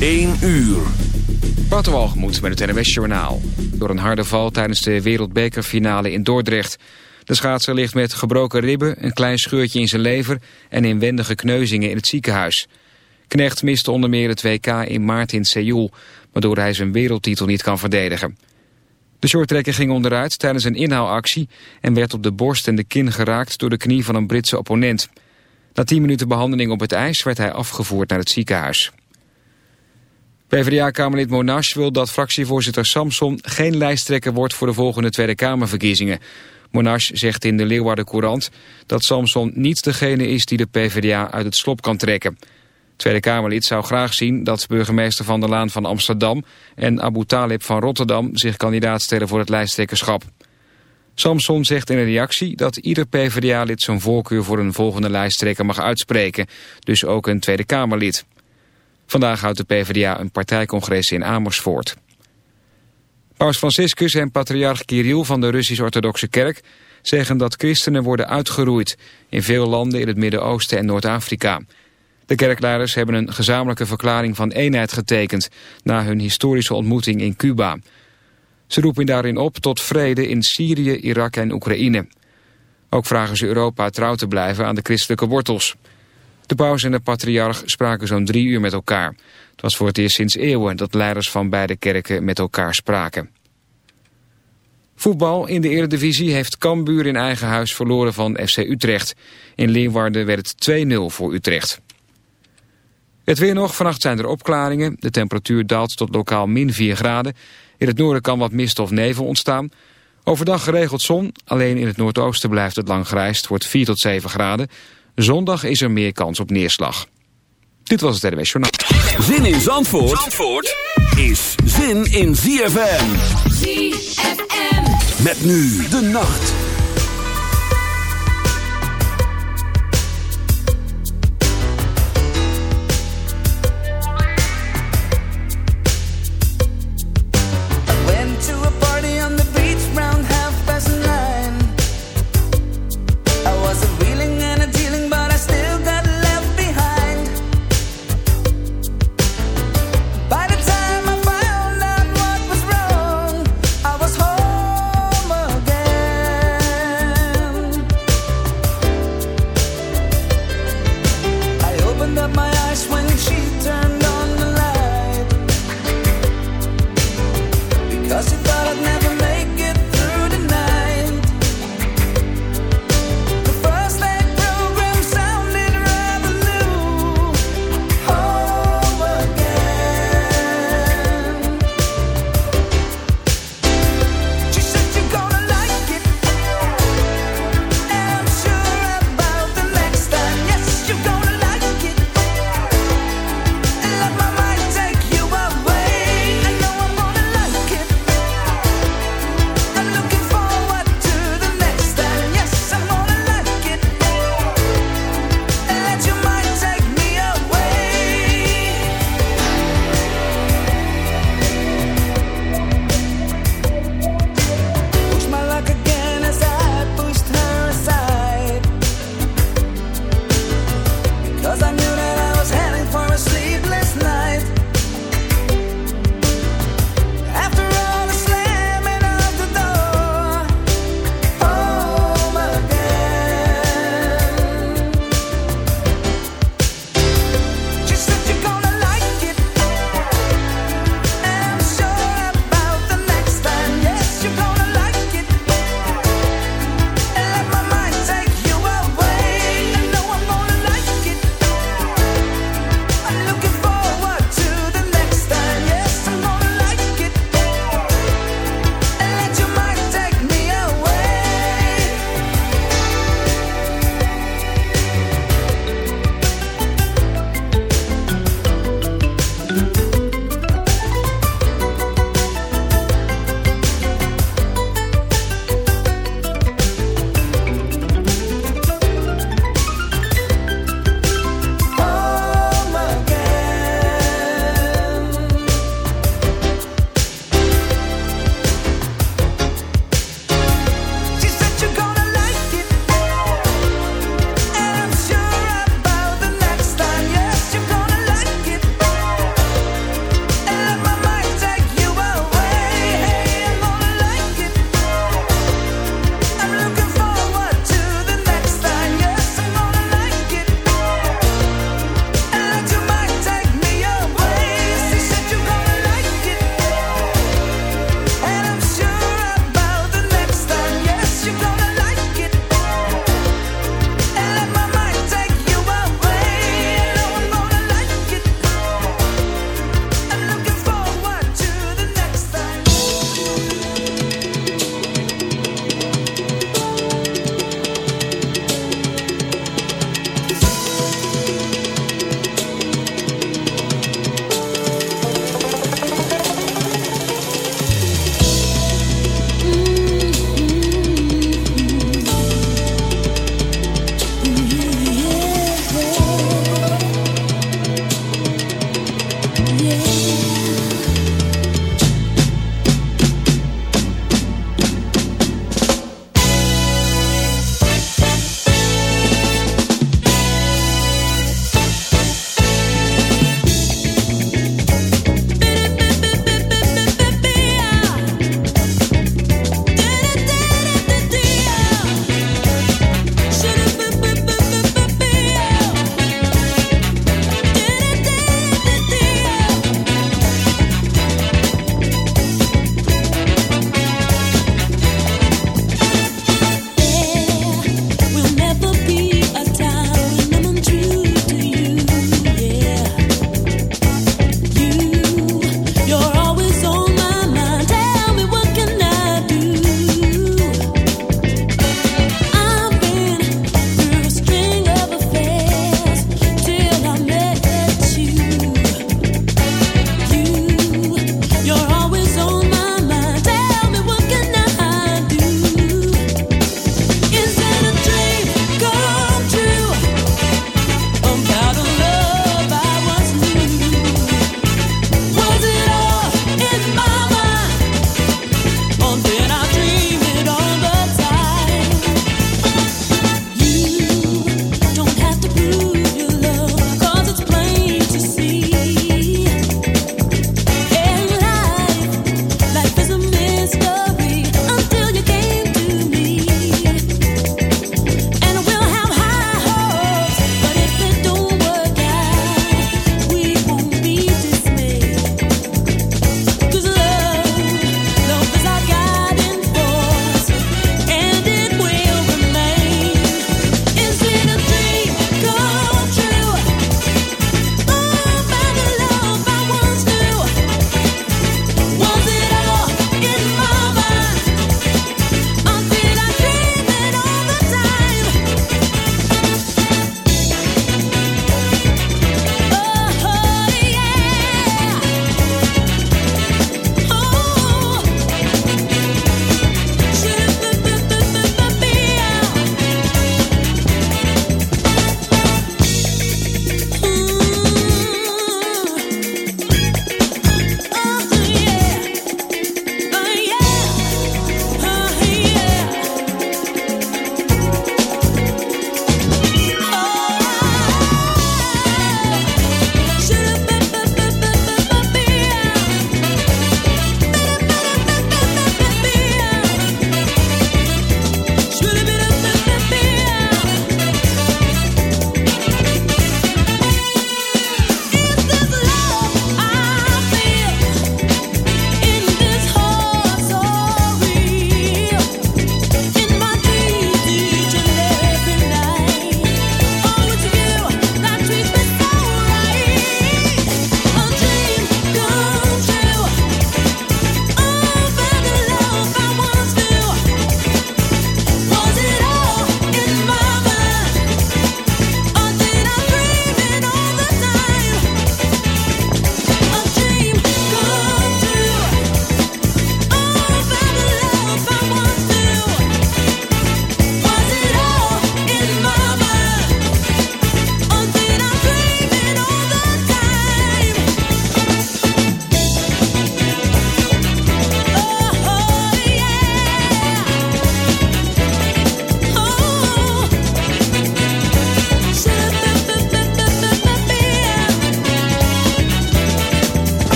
1 uur. Waterwalgemoed met het NWS Journaal. Door een harde val tijdens de wereldbekerfinale in Dordrecht. De schaatser ligt met gebroken ribben, een klein scheurtje in zijn lever... en inwendige kneuzingen in het ziekenhuis. Knecht miste onder meer het WK in maart in Seoul... waardoor hij zijn wereldtitel niet kan verdedigen. De shorttrekker ging onderuit tijdens een inhaalactie... en werd op de borst en de kin geraakt door de knie van een Britse opponent. Na 10 minuten behandeling op het ijs werd hij afgevoerd naar het ziekenhuis. PvdA-kamerlid Monash wil dat fractievoorzitter Samson geen lijsttrekker wordt voor de volgende Tweede Kamerverkiezingen. Monash zegt in de Leeuwarden Courant dat Samson niet degene is die de PvdA uit het slop kan trekken. Tweede Kamerlid zou graag zien dat burgemeester Van der Laan van Amsterdam en Abu Talib van Rotterdam zich kandidaat stellen voor het lijsttrekkerschap. Samson zegt in een reactie dat ieder PvdA-lid zijn voorkeur voor een volgende lijsttrekker mag uitspreken, dus ook een Tweede Kamerlid. Vandaag houdt de PvdA een partijcongres in Amersfoort. Paus Franciscus en patriarch Kirill van de Russisch-Orthodoxe Kerk zeggen dat christenen worden uitgeroeid in veel landen in het Midden-Oosten en Noord-Afrika. De kerkleiders hebben een gezamenlijke verklaring van eenheid getekend na hun historische ontmoeting in Cuba. Ze roepen daarin op tot vrede in Syrië, Irak en Oekraïne. Ook vragen ze Europa trouw te blijven aan de christelijke wortels. De paus en de patriarch spraken zo'n drie uur met elkaar. Het was voor het eerst sinds eeuwen dat leiders van beide kerken met elkaar spraken. Voetbal in de Eredivisie heeft Cambuur in eigen huis verloren van FC Utrecht. In Leeuwarden werd het 2-0 voor Utrecht. Het weer nog, vannacht zijn er opklaringen. De temperatuur daalt tot lokaal min 4 graden. In het noorden kan wat mist of nevel ontstaan. Overdag geregeld zon, alleen in het noordoosten blijft het lang grijs. Het wordt 4 tot 7 graden. Zondag is er meer kans op neerslag. Dit was het RWS Journaal. Zin in Zandvoort, Zandvoort is zin in ZFM. ZFM. Met nu de nacht.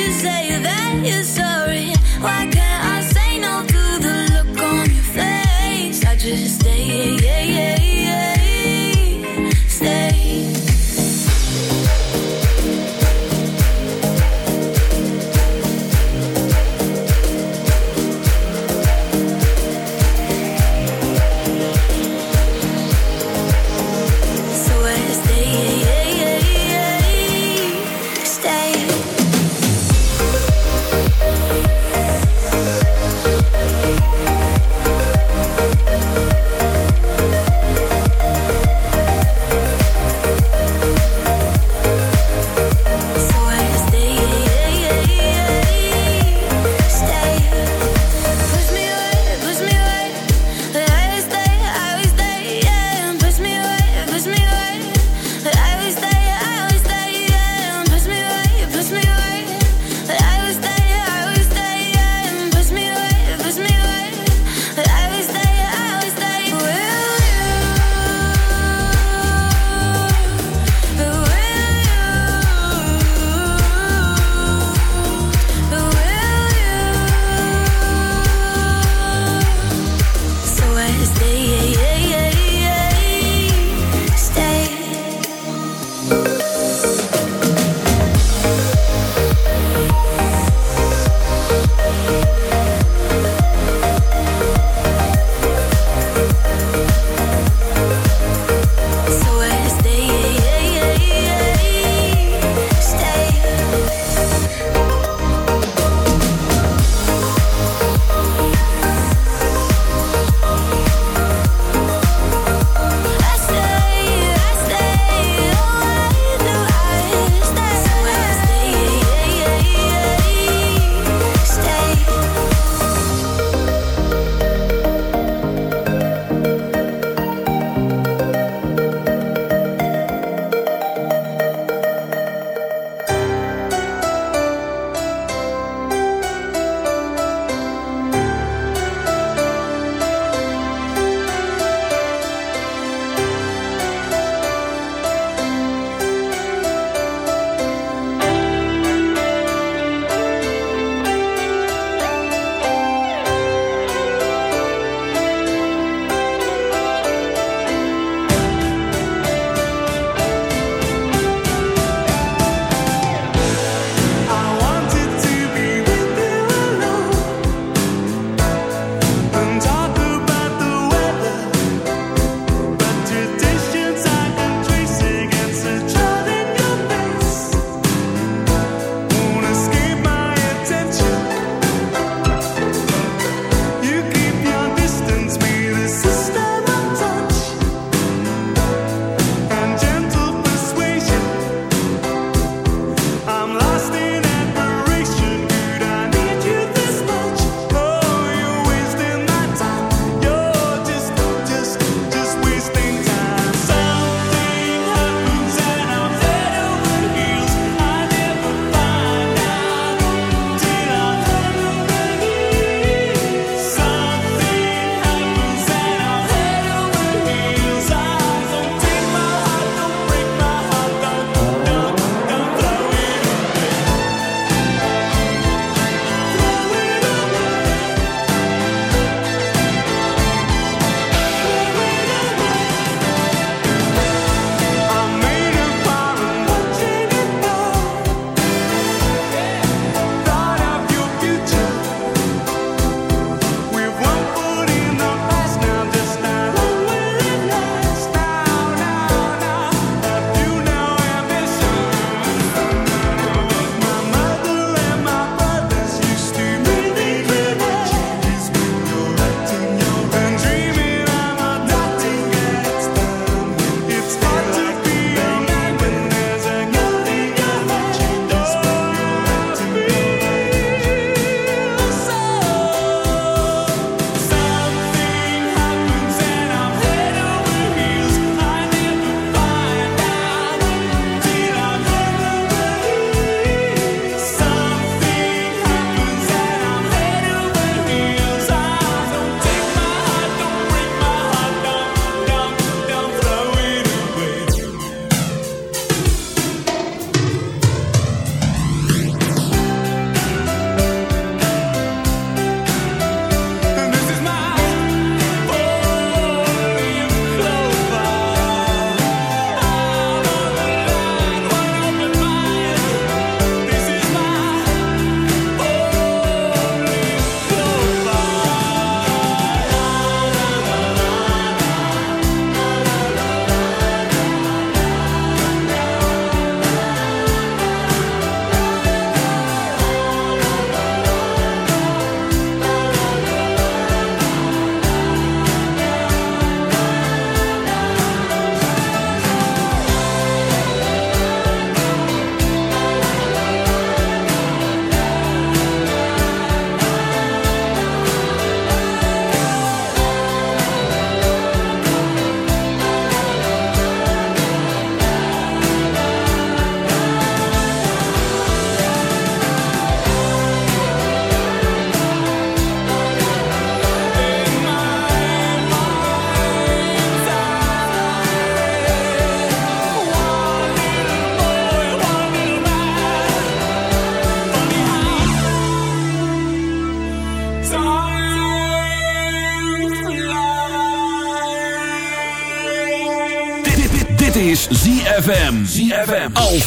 you say that you're so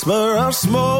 Whisper of smoke,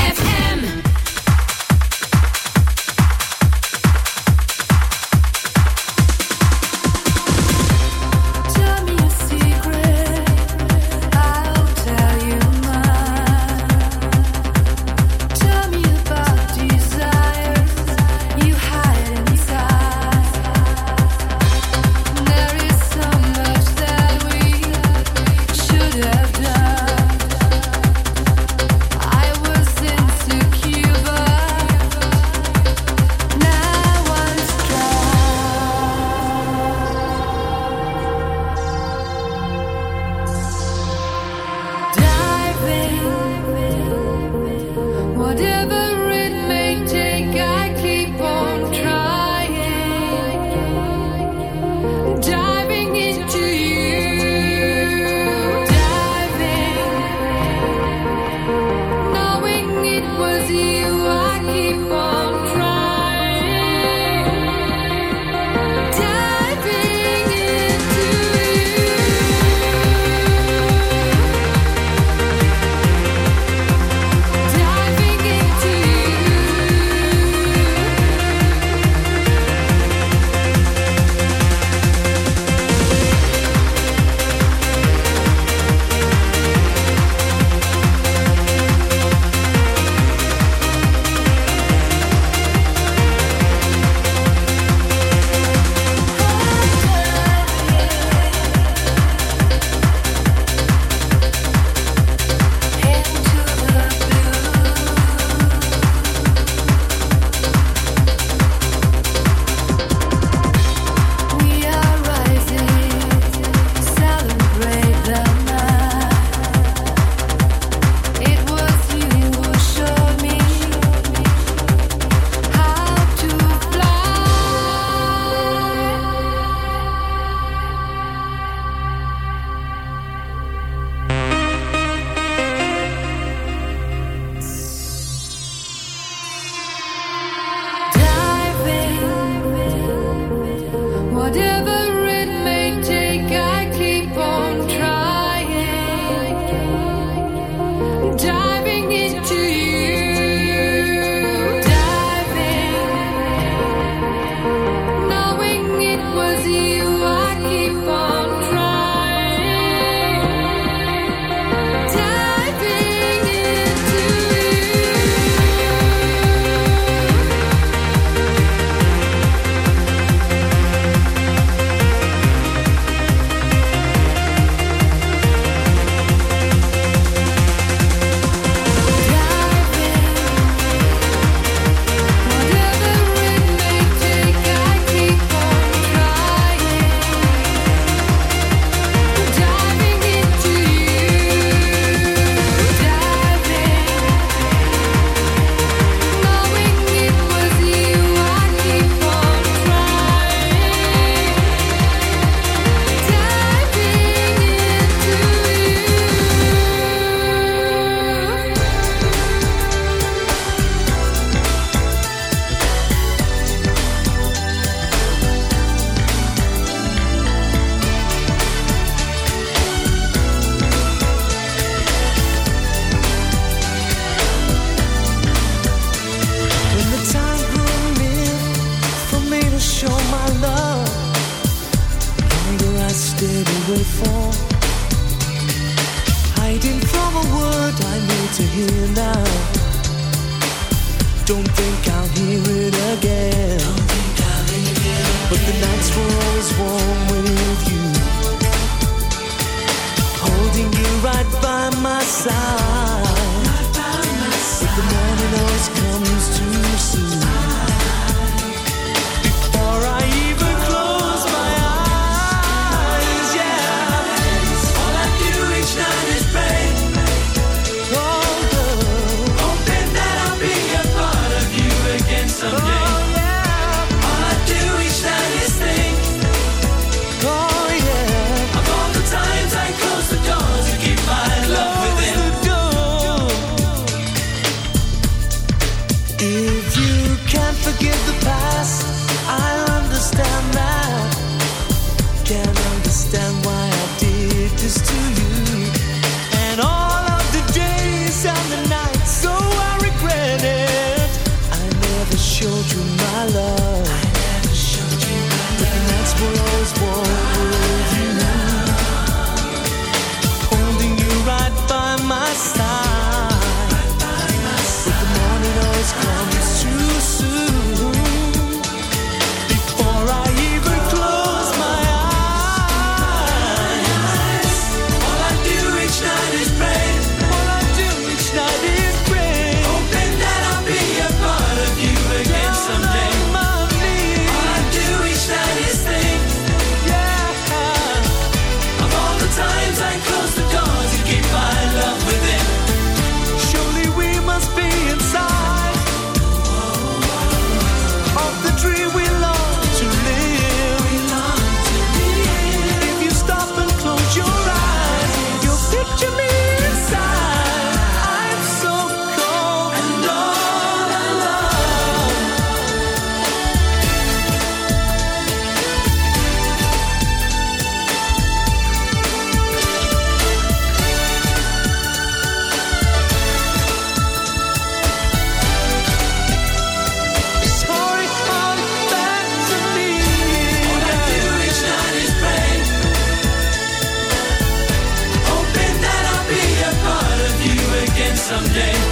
someday.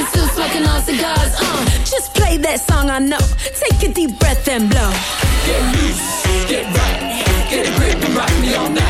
and still smoking cigars. Uh, just play that song I know. Take a deep breath and blow. Get loose, get right, get a grip and rock me all night.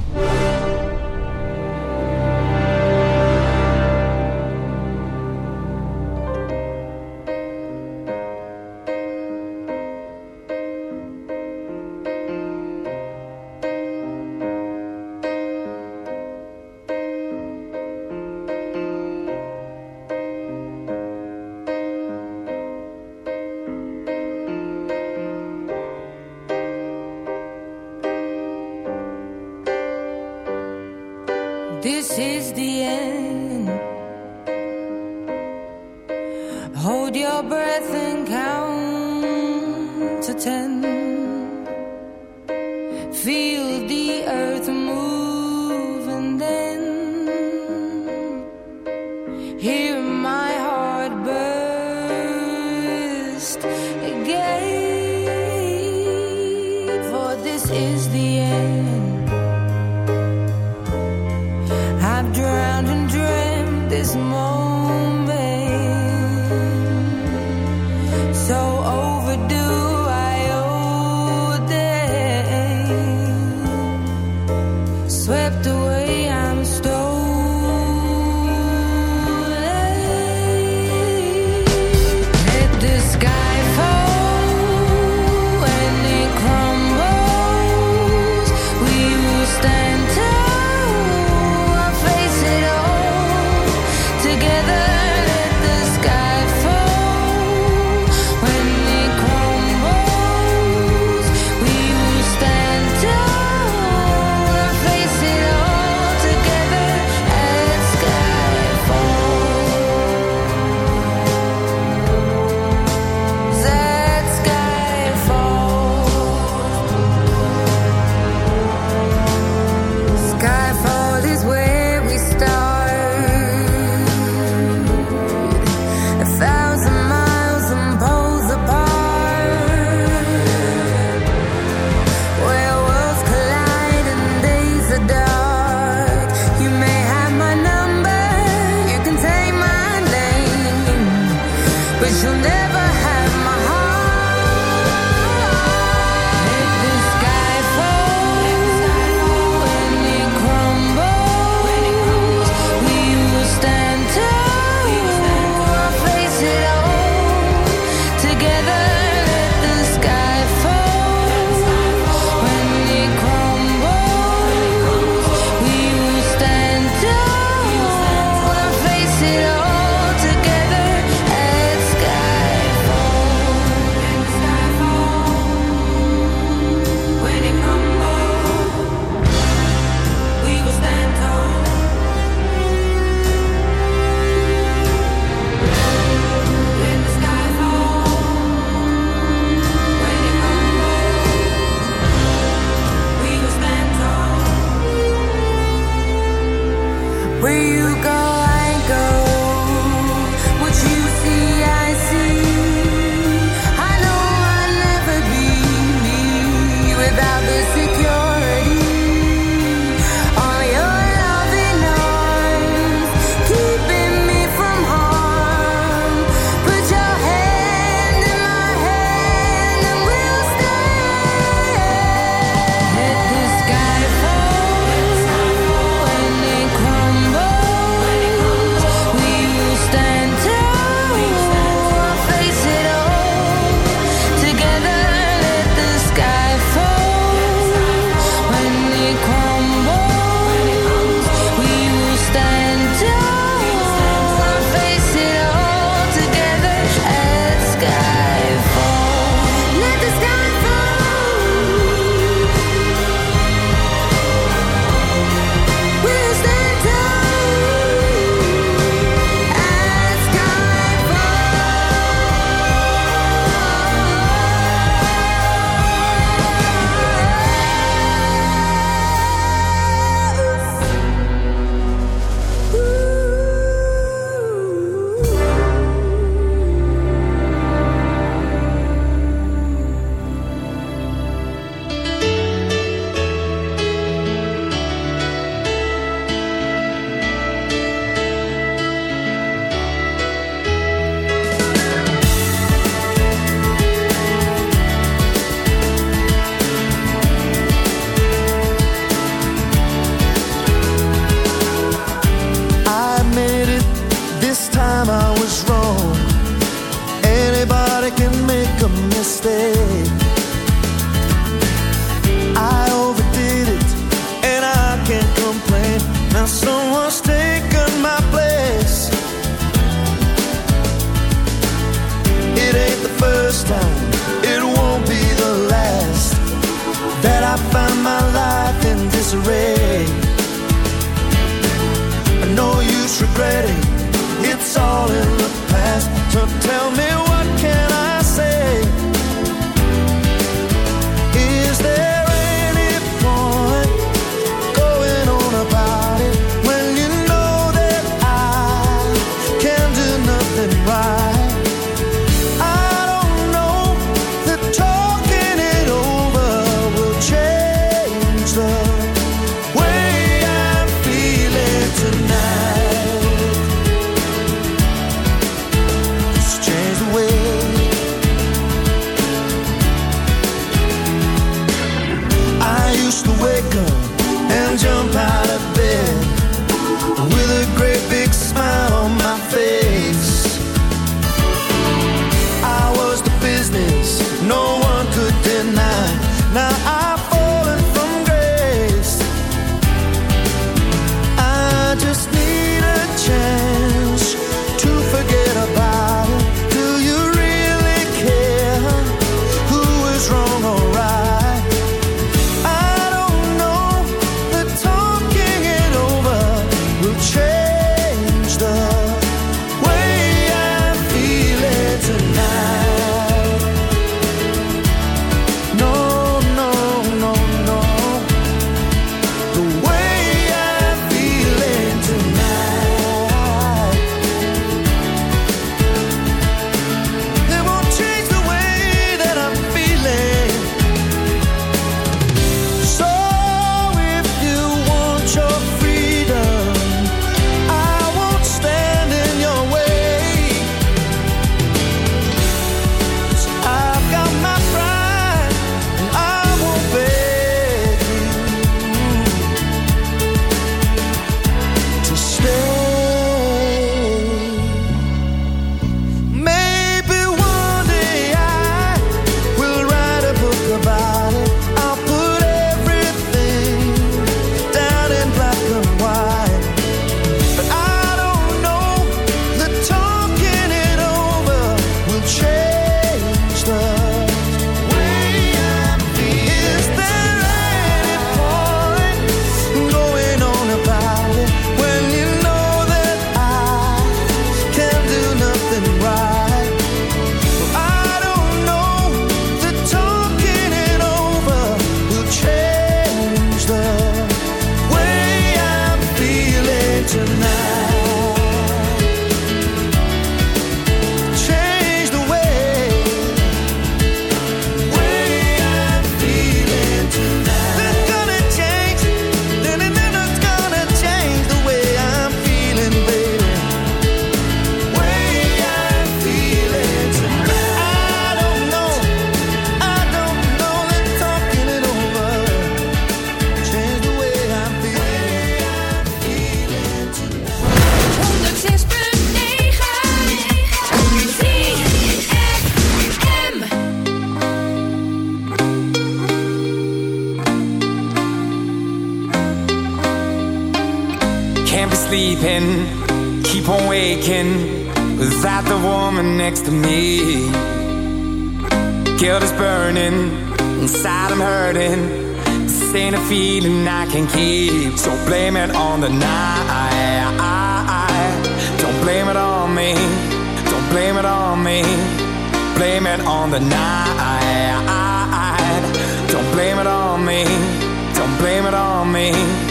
rain